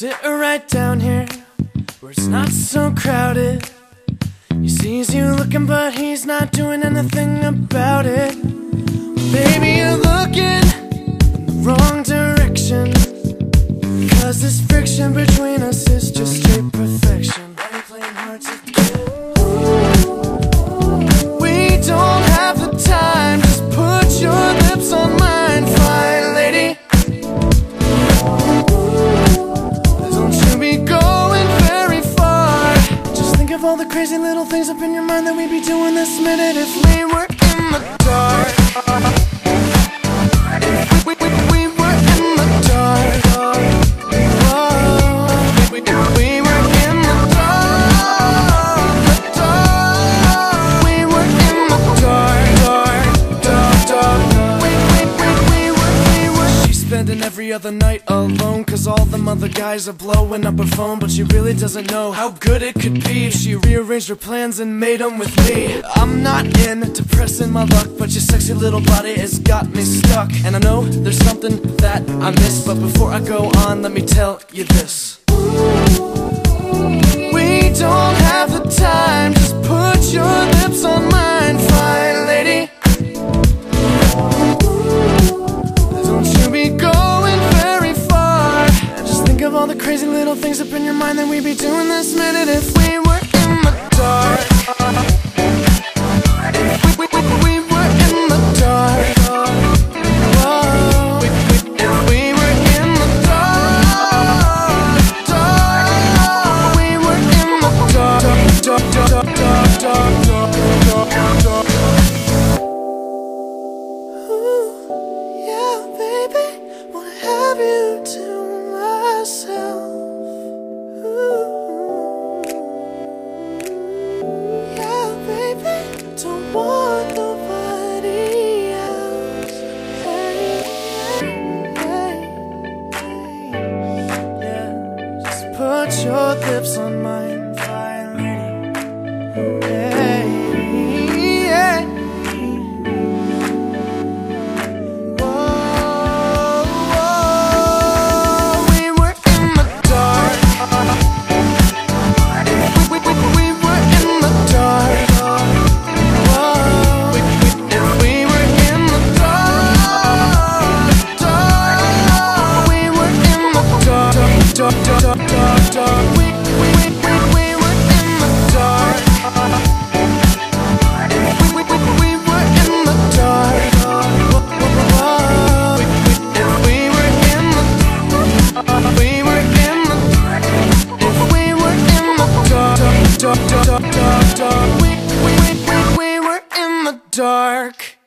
sit right down here where it's not so crowded. He sees you looking, but he's not doing anything about it. Baby, you're looking in the wrong direction. Cause this friction between us is just of all the crazy little things up in your mind that we'd be doing this minute if we were in the dark. Every other night alone. Cause all them other guys are blowing up her phone. But she really doesn't know how good it could be if she rearranged her plans and made them with me. I'm not into pressing my luck, but your sexy little body has got me stuck. And I know there's something that I miss. But before I go on, let me tell you this. We crazy little things up in your mind that we'd be doing this minute if we were in the dark. If we, we, we were in the dark. If we were in the dark. We were in the dark. Ooh, yeah, baby, wanna have you to put your lips on mine, we, we, we, we, we were in the dark.